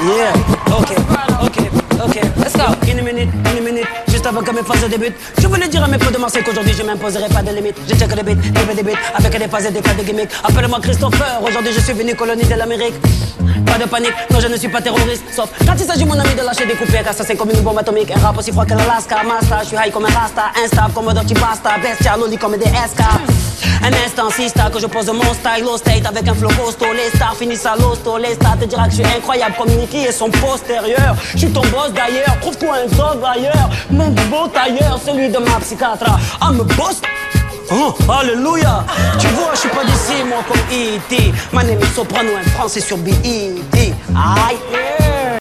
Yeah, ok, ok, ok, let's go. Une minute, une minute, juste avant que mes phases débutent. Je voulais dire à mes potes de Marseille qu'aujourd'hui je m'imposerai pas de limite. Je check des beats, des des beats, avec des phases et des cas de gimmicks. Appelle-moi Christopher, aujourd'hui je suis venu coloniser l'Amérique. Pas de panique, non je ne suis pas terroriste, sauf quand il s'agit mon ami de lâcher des coupés, car ça c'est comme une bombe atomique. Rap aussi froid que l'Alaska, Master, je suis high comme un rasta, instable comme un dirty pasta, bestia, loli comme des SK. Un instant, si star que je pose mon style au state avec un flow costaud. Les stars finissent à l'hosto. Les stars te dira que je suis incroyable comme Nicky et son postérieur. Je suis ton boss d'ailleurs. Trouve-toi un job ailleurs. Mon beau tailleur, celui de ma psychiatre. I'm a boss. Oh, alléluia Tu vois, je suis pas d'ici, moi, comme E.T. Ma name est Soprano, un français sur B.E.T. Aïe